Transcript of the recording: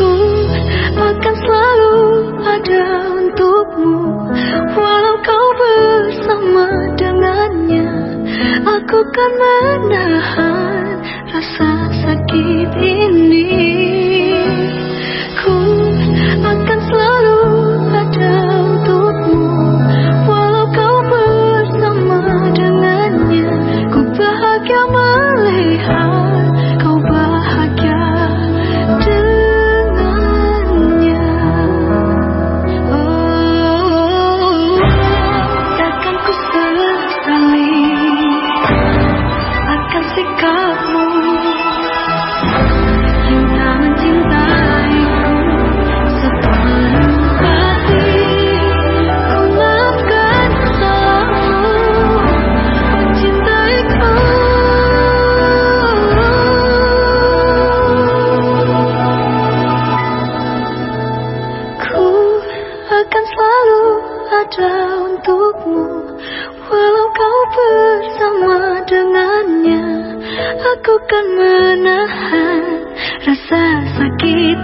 Aku akan selalu ada untukmu. Walau kau bersama dengannya Aku kan menahan bersama dengannya. Aku kan menahan rasa sakit